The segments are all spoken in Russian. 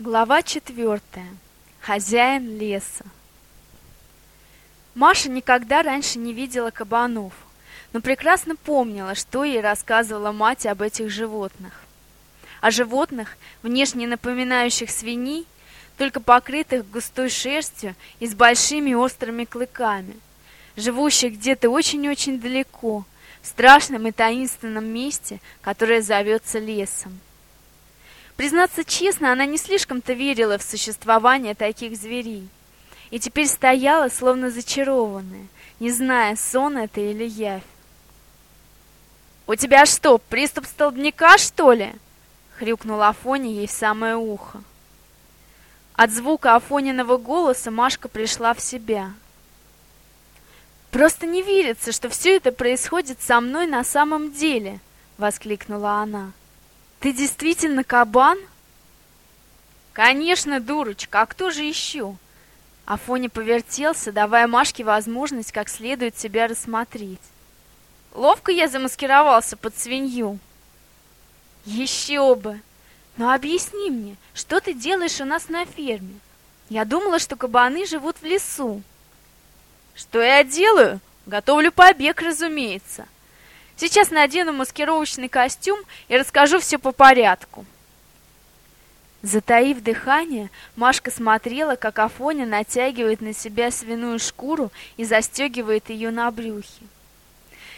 Глава четвертая. Хозяин леса. Маша никогда раньше не видела кабанов, но прекрасно помнила, что ей рассказывала мать об этих животных. О животных, внешне напоминающих свиней, только покрытых густой шерстью и с большими острыми клыками, живущих где-то очень-очень далеко, в страшном и таинственном месте, которое зовется лесом. Признаться честно, она не слишком-то верила в существование таких зверей. И теперь стояла, словно зачарованная, не зная, сон это или явь. «У тебя что, приступ столбняка, что ли?» — хрюкнула Афоня ей в самое ухо. От звука Афониного голоса Машка пришла в себя. «Просто не верится, что все это происходит со мной на самом деле!» — воскликнула она. Ты действительно кабан? Конечно, дурочка, а кто же еще? Афоня повертелся, давая Машке возможность как следует себя рассмотреть. Ловко я замаскировался под свинью. Еще бы! Но объясни мне, что ты делаешь у нас на ферме? Я думала, что кабаны живут в лесу. Что я делаю? Готовлю побег, разумеется. Сейчас надену маскировочный костюм и расскажу все по порядку. Затаив дыхание, Машка смотрела, как Афоня натягивает на себя свиную шкуру и застегивает ее на брюхе.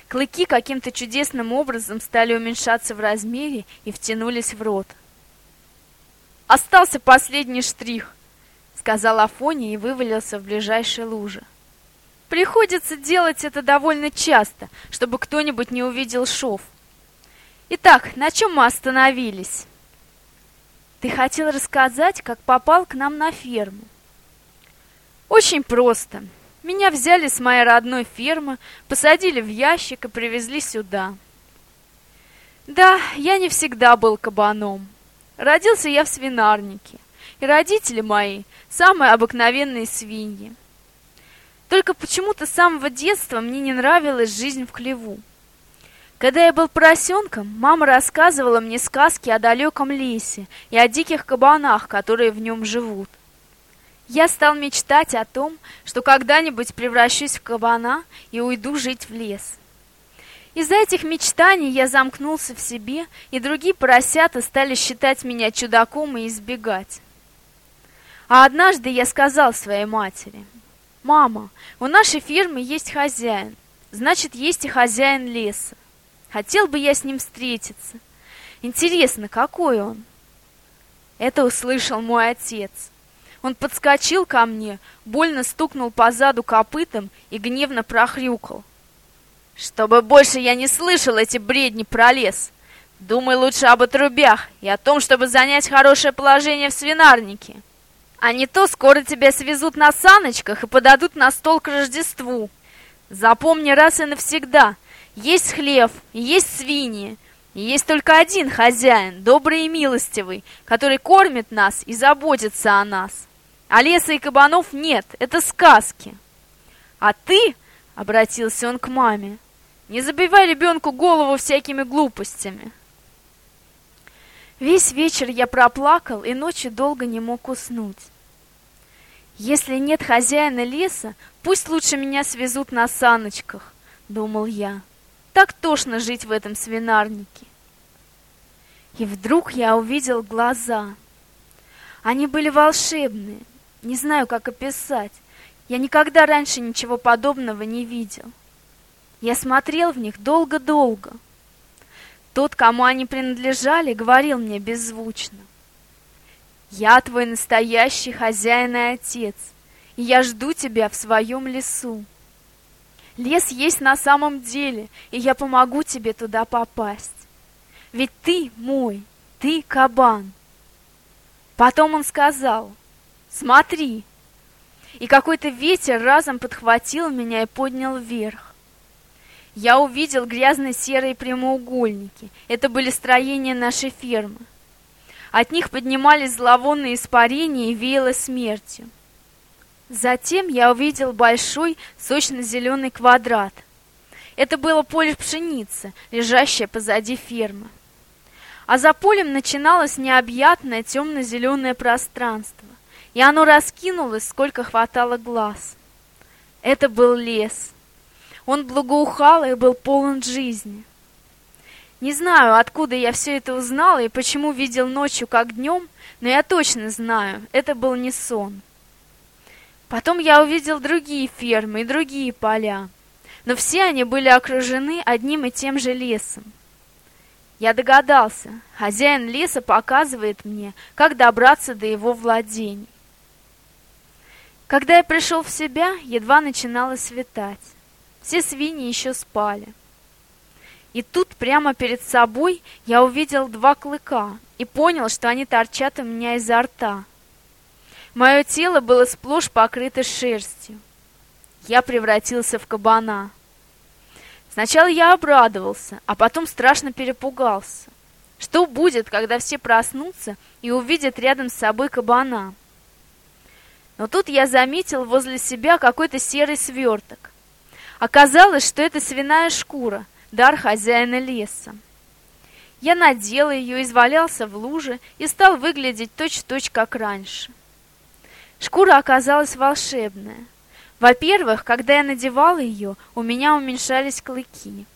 Клыки каким-то чудесным образом стали уменьшаться в размере и втянулись в рот. «Остался последний штрих», — сказал Афоня и вывалился в ближайшей луже. Приходится делать это довольно часто, чтобы кто-нибудь не увидел шов. Итак, на чем мы остановились? Ты хотел рассказать, как попал к нам на ферму. Очень просто. Меня взяли с моей родной фермы, посадили в ящик и привезли сюда. Да, я не всегда был кабаном. Родился я в свинарнике, и родители мои самые обыкновенные свиньи. Только почему-то с самого детства мне не нравилась жизнь в хлеву. Когда я был поросенком, мама рассказывала мне сказки о далеком лесе и о диких кабанах, которые в нем живут. Я стал мечтать о том, что когда-нибудь превращусь в кабана и уйду жить в лес. Из-за этих мечтаний я замкнулся в себе, и другие поросята стали считать меня чудаком и избегать. А однажды я сказал своей матери – «Мама, у нашей фирмы есть хозяин, значит, есть и хозяин леса. Хотел бы я с ним встретиться. Интересно, какой он?» Это услышал мой отец. Он подскочил ко мне, больно стукнул по заду копытом и гневно прохрюкал. «Чтобы больше я не слышал эти бредни про лес!» Думай лучше об отрубях и о том, чтобы занять хорошее положение в свинарнике. А не то скоро тебя свезут на саночках и подадут на стол к Рождеству. Запомни раз и навсегда, есть хлеб, есть свиньи, и есть только один хозяин, добрый и милостивый, который кормит нас и заботится о нас. А леса и кабанов нет, это сказки. А ты, — обратился он к маме, — не забивай ребенку голову всякими глупостями. Весь вечер я проплакал и ночью долго не мог уснуть. Если нет хозяина леса, пусть лучше меня свезут на саночках, думал я. Так тошно жить в этом свинарнике. И вдруг я увидел глаза. Они были волшебные, не знаю, как описать. Я никогда раньше ничего подобного не видел. Я смотрел в них долго-долго. Тот, кому они принадлежали, говорил мне беззвучно. «Я твой настоящий хозяин и отец, и я жду тебя в своем лесу. Лес есть на самом деле, и я помогу тебе туда попасть. Ведь ты мой, ты кабан». Потом он сказал, «Смотри!» И какой-то ветер разом подхватил меня и поднял вверх я увидел грязно-серые прямоугольники. Это были строения нашей фермы. От них поднимались зловонные испарения и веяло смертью. Затем я увидел большой сочно-зеленый квадрат. Это было поле пшеницы, лежащее позади фермы. А за полем начиналось необъятное темно-зеленое пространство, и оно раскинулось, сколько хватало глаз. Это был лес. Он благоухал и был полон жизни. Не знаю, откуда я все это узнала и почему видел ночью как днем, но я точно знаю, это был не сон. Потом я увидел другие фермы и другие поля, но все они были окружены одним и тем же лесом. Я догадался, хозяин леса показывает мне, как добраться до его владений. Когда я пришел в себя, едва начинало светать. Все свиньи еще спали. И тут прямо перед собой я увидел два клыка и понял, что они торчат у меня изо рта. Мое тело было сплошь покрыто шерстью. Я превратился в кабана. Сначала я обрадовался, а потом страшно перепугался. Что будет, когда все проснутся и увидят рядом с собой кабана? Но тут я заметил возле себя какой-то серый сверток. Оказалось, что это свиная шкура, дар хозяина леса. Я надел ее, извалялся в луже и стал выглядеть точь-в-точь, -точь, как раньше. Шкура оказалась волшебная. Во-первых, когда я надевал ее, у меня уменьшались клыки.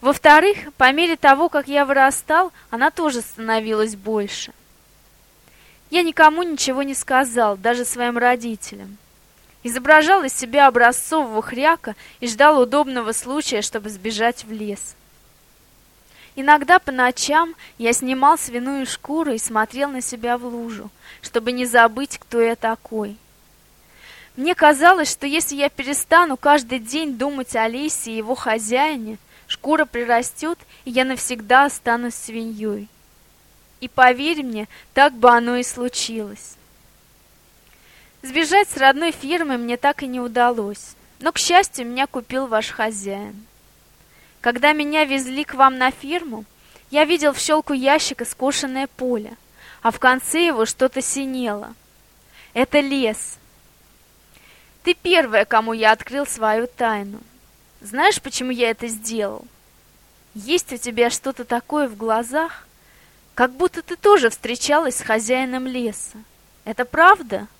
Во-вторых, по мере того, как я вырастал, она тоже становилась больше. Я никому ничего не сказал, даже своим родителям. Изображал из себя образцового хряка и ждал удобного случая, чтобы сбежать в лес. Иногда по ночам я снимал свиную шкуру и смотрел на себя в лужу, чтобы не забыть, кто я такой. Мне казалось, что если я перестану каждый день думать о лесе и его хозяине, шкура прирастет, и я навсегда останусь свиньей. И поверь мне, так бы оно и случилось. Сбежать с родной фирмы мне так и не удалось, но, к счастью, меня купил ваш хозяин. Когда меня везли к вам на фирму, я видел в щелку ящика скошенное поле, а в конце его что-то синело. Это лес. Ты первая, кому я открыл свою тайну. Знаешь, почему я это сделал? Есть у тебя что-то такое в глазах, как будто ты тоже встречалась с хозяином леса. Это правда? —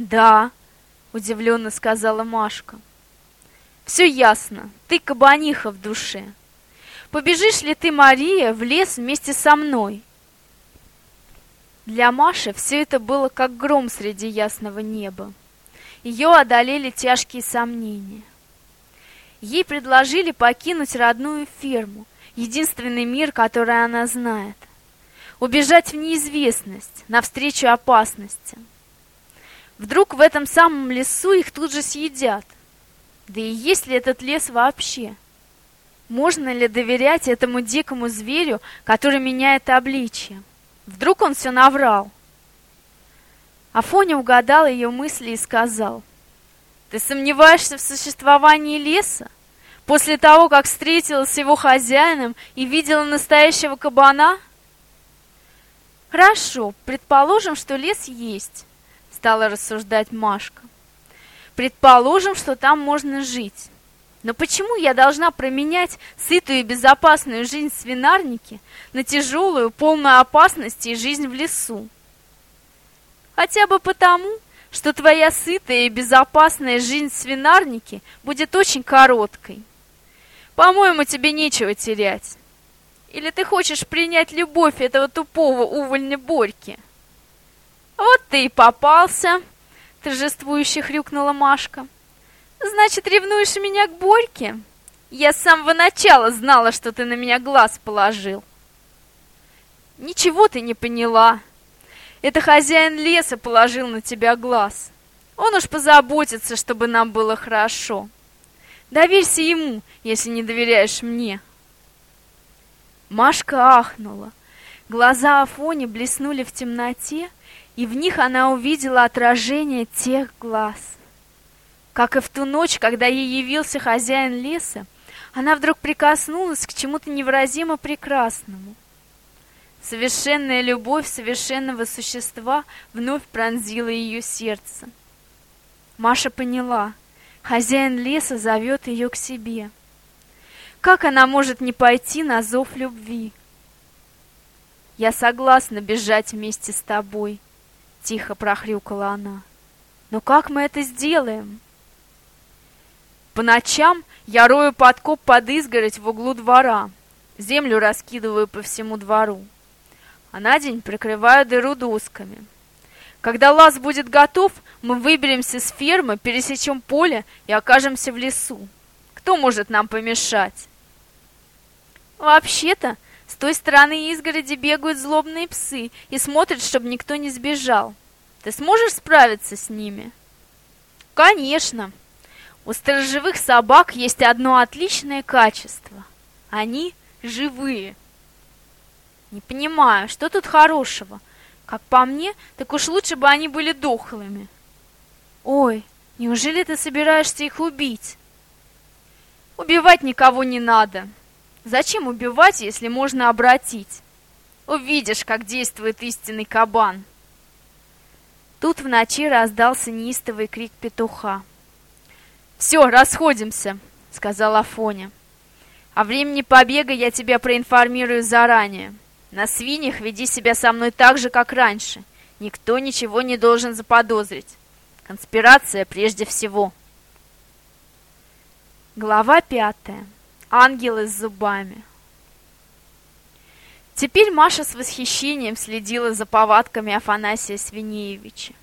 «Да», — удивленно сказала Машка. «Все ясно, ты кабаниха в душе. Побежишь ли ты, Мария, в лес вместе со мной?» Для Маши все это было как гром среди ясного неба. Ее одолели тяжкие сомнения. Ей предложили покинуть родную ферму, единственный мир, который она знает. Убежать в неизвестность, навстречу опасностям. Вдруг в этом самом лесу их тут же съедят. Да и есть ли этот лес вообще? Можно ли доверять этому дикому зверю, который меняет обличье? Вдруг он все наврал? Афоня угадал ее мысли и сказал, «Ты сомневаешься в существовании леса? После того, как встретилась с его хозяином и видела настоящего кабана?» «Хорошо, предположим, что лес есть стала рассуждать Машка. Предположим, что там можно жить. Но почему я должна променять сытую и безопасную жизнь в свинарнике на тяжелую, полную опасности жизнь в лесу? Хотя бы потому, что твоя сытая и безопасная жизнь в свинарнике будет очень короткой. По-моему, тебе нечего терять. Или ты хочешь принять любовь этого тупого увольня Борьки?» «Вот ты и попался!» — торжествующе хрюкнула Машка. «Значит, ревнуешь меня к Борьке? Я с самого начала знала, что ты на меня глаз положил». «Ничего ты не поняла. Это хозяин леса положил на тебя глаз. Он уж позаботится, чтобы нам было хорошо. Доверься ему, если не доверяешь мне». Машка ахнула. Глаза Афони блеснули в темноте, и в них она увидела отражение тех глаз. Как и в ту ночь, когда ей явился хозяин леса, она вдруг прикоснулась к чему-то невыразимо прекрасному. Совершенная любовь совершенного существа вновь пронзила ее сердце. Маша поняла, хозяин леса зовет ее к себе. Как она может не пойти на зов любви? Я согласна бежать вместе с тобой, тихо прохрюкала она. Но как мы это сделаем? По ночам я рою подкоп под изгородь в углу двора, землю раскидываю по всему двору, а на день прикрываю дыру досками. Когда лаз будет готов, мы выберемся с фермы, пересечем поле и окажемся в лесу. Кто может нам помешать? Вообще-то, с той стороны изгороди бегают злобные псы и смотрят, чтобы никто не сбежал. Ты сможешь справиться с ними? Конечно. У сторожевых собак есть одно отличное качество. Они живые. Не понимаю, что тут хорошего? Как по мне, так уж лучше бы они были дохлыми. Ой, неужели ты собираешься их убить? Убивать никого не надо. Зачем убивать, если можно обратить? Увидишь, как действует истинный кабан. Тут в ночи раздался неистовый крик петуха. «Все, расходимся», — сказал Афоня. «О времени побега я тебя проинформирую заранее. На свиньях веди себя со мной так же, как раньше. Никто ничего не должен заподозрить. Конспирация прежде всего». Глава пятая. Ангелы с зубами. Теперь Маша с восхищением следила за повадками Афанасия Свинеевича.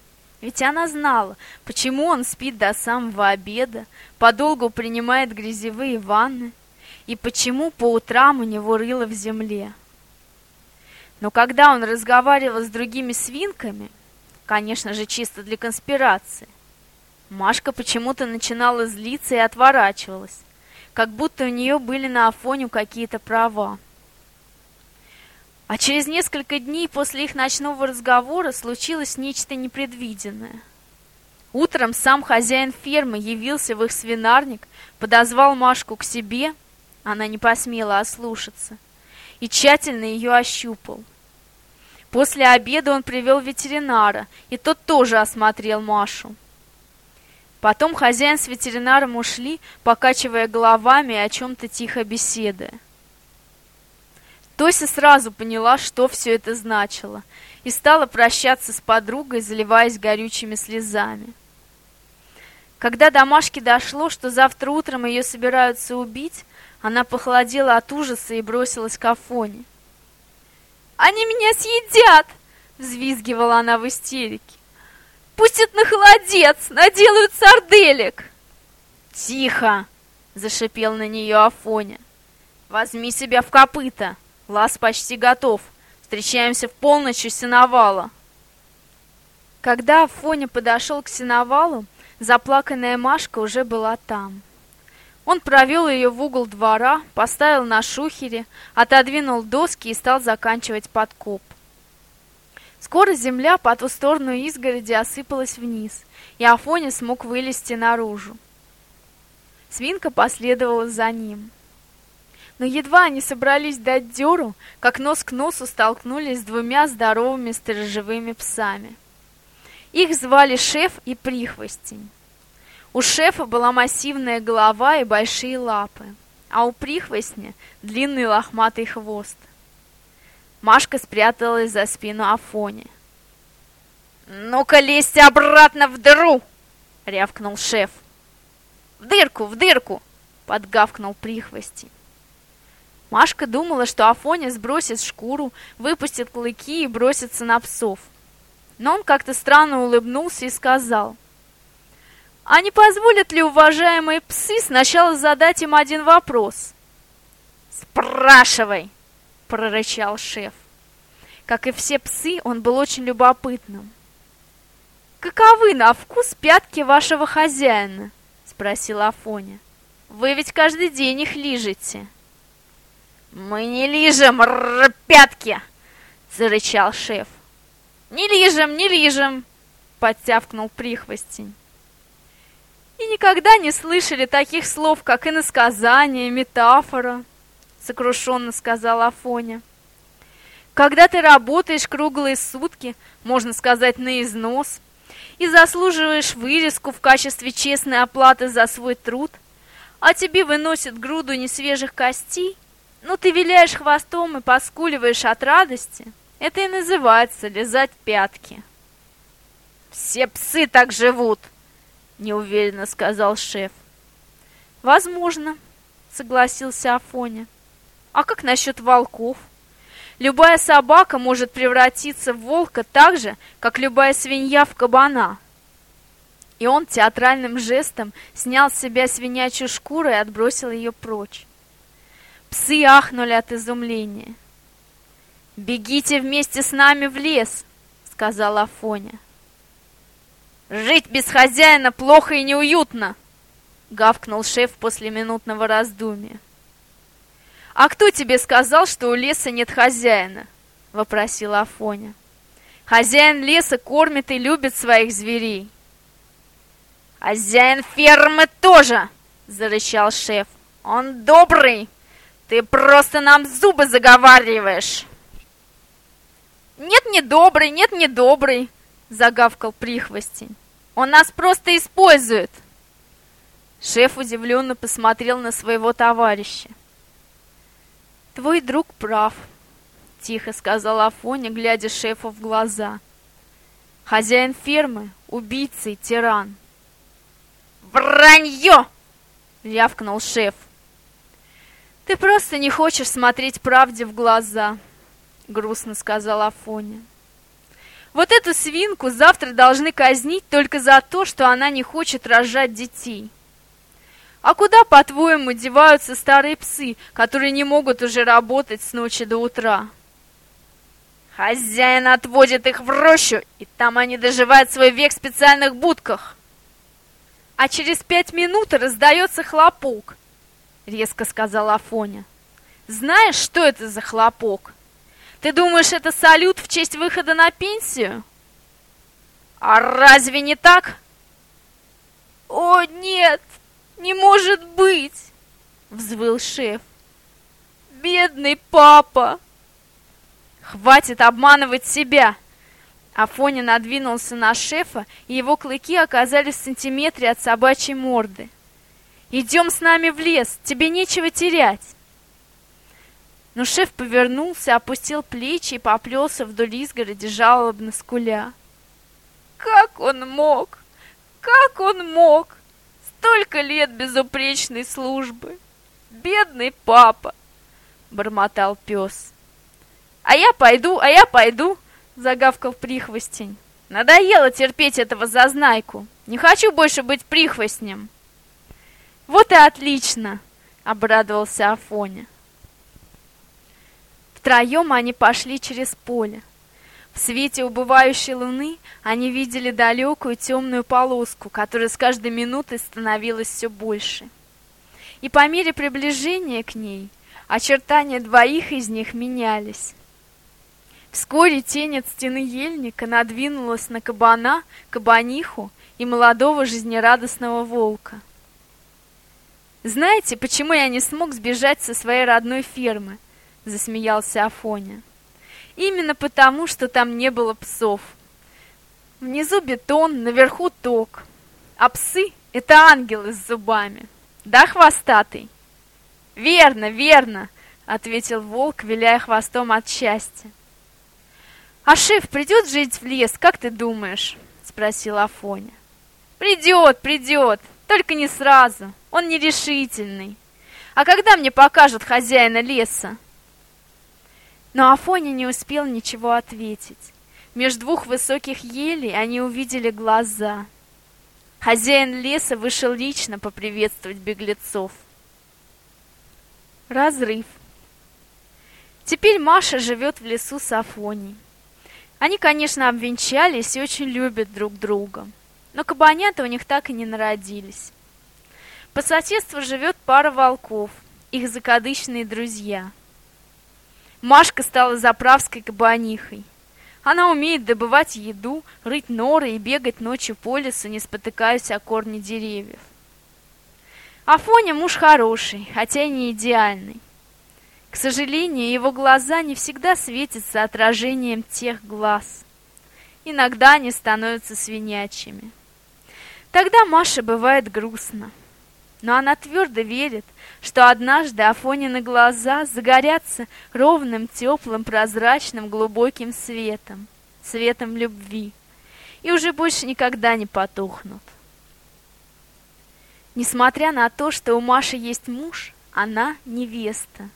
Ведь она знала, почему он спит до самого обеда, подолгу принимает грязевые ванны, и почему по утрам у него рыло в земле. Но когда он разговаривал с другими свинками, конечно же, чисто для конспирации, Машка почему-то начинала злиться и отворачивалась, как будто у нее были на Афоню какие-то права. А через несколько дней после их ночного разговора случилось нечто непредвиденное. Утром сам хозяин фермы явился в их свинарник, подозвал Машку к себе, она не посмела ослушаться, и тщательно ее ощупал. После обеда он привел ветеринара, и тот тоже осмотрел Машу. Потом хозяин с ветеринаром ушли, покачивая головами и о чем-то тихо беседуя. Тося сразу поняла, что все это значило, и стала прощаться с подругой, заливаясь горючими слезами. Когда до Машки дошло, что завтра утром ее собираются убить, она похолодела от ужаса и бросилась к Афоне. «Они меня съедят!» — взвизгивала она в истерике. «Пустят на холодец, наделают сарделек!» «Тихо!» — зашипел на нее Афоня. «Возьми себя в копыта!» Лаз почти готов. Встречаемся в полночь у сеновала. Когда Афоня подошел к сеновалу, заплаканная Машка уже была там. Он провел ее в угол двора, поставил на шухере, отодвинул доски и стал заканчивать подкоп. Скоро земля по ту сторону изгороди осыпалась вниз, и Афоня смог вылезти наружу. Свинка последовала за ним. Но едва они собрались дать дёру, как нос к носу столкнулись с двумя здоровыми сторожевыми псами. Их звали Шеф и Прихвостень. У Шефа была массивная голова и большие лапы, а у Прихвостня длинный лохматый хвост. Машка спряталась за спину Афони. «Ну-ка, лезьте обратно в дыру!» — рявкнул шеф. «В дырку, в дырку!» — подгавкнул Прихвостень. Машка думала, что Афоня сбросит шкуру, выпустит клыки и бросится на псов. Но он как-то странно улыбнулся и сказал, «А не позволят ли уважаемые псы сначала задать им один вопрос?» «Спрашивай!» — прорычал шеф. Как и все псы, он был очень любопытным. «Каковы на вкус пятки вашего хозяина?» — спросил Афоня. «Вы ведь каждый день их лижете». «Мы не лижем пятки!» — зарычал шеф. «Не лижем, не лижем!» — подтявкнул прихвостень. «И никогда не слышали таких слов, как иносказание, метафора!» — сокрушенно сказал Афоня. «Когда ты работаешь круглые сутки, можно сказать, на износ, и заслуживаешь вырезку в качестве честной оплаты за свой труд, а тебе выносят груду несвежих костей, ну, ты виляешь хвостом и поскуливаешь от радости. Это и называется лизать пятки. Все псы так живут, неуверенно сказал шеф. Возможно, согласился Афоня. А как насчет волков? Любая собака может превратиться в волка так же, как любая свинья в кабана. И он театральным жестом снял с себя свинячью шкуру и отбросил ее прочь. Псы ахнули от изумления. «Бегите вместе с нами в лес», — сказала Афоня. «Жить без хозяина плохо и неуютно», — гавкнул шеф после минутного раздумья. «А кто тебе сказал, что у леса нет хозяина?» — вопросила Афоня. «Хозяин леса кормит и любит своих зверей». «Хозяин фермы тоже!» — зарычал шеф. «Он добрый! Ты просто нам зубы заговариваешь!» «Нет, не добрый, нет, не добрый!» — загавкал прихвостень. «Он нас просто использует!» Шеф удивленно посмотрел на своего товарища. «Твой друг прав», — тихо сказала Афоня, глядя шефу в глаза. «Хозяин фермы — убийца и тиран». «Вранье!» — рявкнул шеф. «Ты просто не хочешь смотреть правде в глаза», — грустно сказала Афоня. «Вот эту свинку завтра должны казнить только за то, что она не хочет рожать детей». А куда, по-твоему, деваются старые псы, которые не могут уже работать с ночи до утра? Хозяин отводит их в рощу, и там они доживают свой век в специальных будках. А через пять минут раздается хлопок, резко сказала Афоня. Знаешь, что это за хлопок? Ты думаешь, это салют в честь выхода на пенсию? А разве не так? О, нет! «Не может быть!» — взвыл шеф. «Бедный папа!» «Хватит обманывать себя!» Афоня надвинулся на шефа, и его клыки оказались в сантиметре от собачьей морды. «Идем с нами в лес, тебе нечего терять!» Но шеф повернулся, опустил плечи и поплелся вдоль изгороди, жалобно скуля. «Как он мог? Как он мог? Столько лет безупречной службы. Бедный папа, бормотал пес. А я пойду, а я пойду, загавкал прихвостень. Надоело терпеть этого зазнайку. Не хочу больше быть прихвостнем. Вот и отлично, обрадовался Афоня. Втроем они пошли через поле. В свете убывающей луны они видели далекую темную полоску, которая с каждой минутой становилась все больше. И по мере приближения к ней очертания двоих из них менялись. Вскоре тень от стены ельника надвинулась на кабана, кабаниху и молодого жизнерадостного волка. «Знаете, почему я не смог сбежать со своей родной фермы?» — засмеялся Афоня. Именно потому, что там не было псов. Внизу бетон, наверху ток. А псы — это ангелы с зубами. Да, хвостатый? Верно, верно, ответил волк, виляя хвостом от счастья. А шеф придет жить в лес, как ты думаешь? Спросил Афоня. Придет, придет, только не сразу. Он нерешительный. А когда мне покажут хозяина леса? Но Афоня не успел ничего ответить. Между двух высоких елей они увидели глаза. Хозяин леса вышел лично поприветствовать беглецов. Разрыв. Теперь Маша живет в лесу с Афоней. Они, конечно, обвенчались и очень любят друг друга. Но кабанята у них так и не народились. По соседству живет пара волков, их закадычные друзья – Машка стала заправской кабанихой. Она умеет добывать еду, рыть норы и бегать ночью по лесу, не спотыкаясь о корни деревьев. Афоня муж хороший, хотя и не идеальный. К сожалению, его глаза не всегда светятся отражением тех глаз. Иногда они становятся свинячими. Тогда Маше бывает грустно. Но она твердо верит, что однажды Афонины глаза загорятся ровным, теплым, прозрачным, глубоким светом, светом любви, и уже больше никогда не потухнут. Несмотря на то, что у Маши есть муж, она невеста,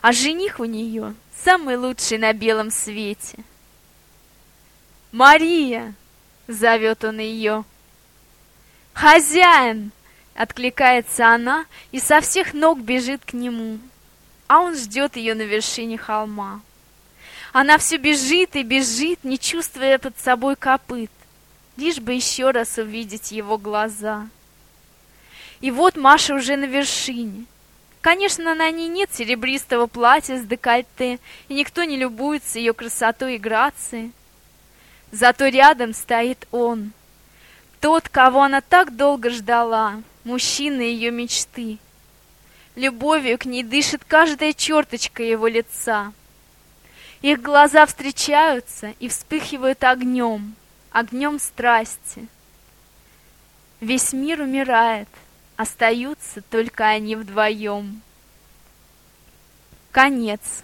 а жених у нее самый лучший на белом свете. «Мария!» — зовет он ее. «Хозяин!» Откликается она и со всех ног бежит к нему, а он ждет ее на вершине холма. Она все бежит и бежит, не чувствуя под собой копыт, лишь бы еще раз увидеть его глаза. И вот Маша уже на вершине. Конечно, на ней нет серебристого платья с декольте, и никто не любуется ее красотой и грацией. Зато рядом стоит он, тот, кого она так долго ждала, мужчина ее мечты. Любовью к ней дышит каждая черточка его лица. Их глаза встречаются и вспыхивают огнем, огнем страсти. Весь мир умирает, остаются только они вдвоем. Конец.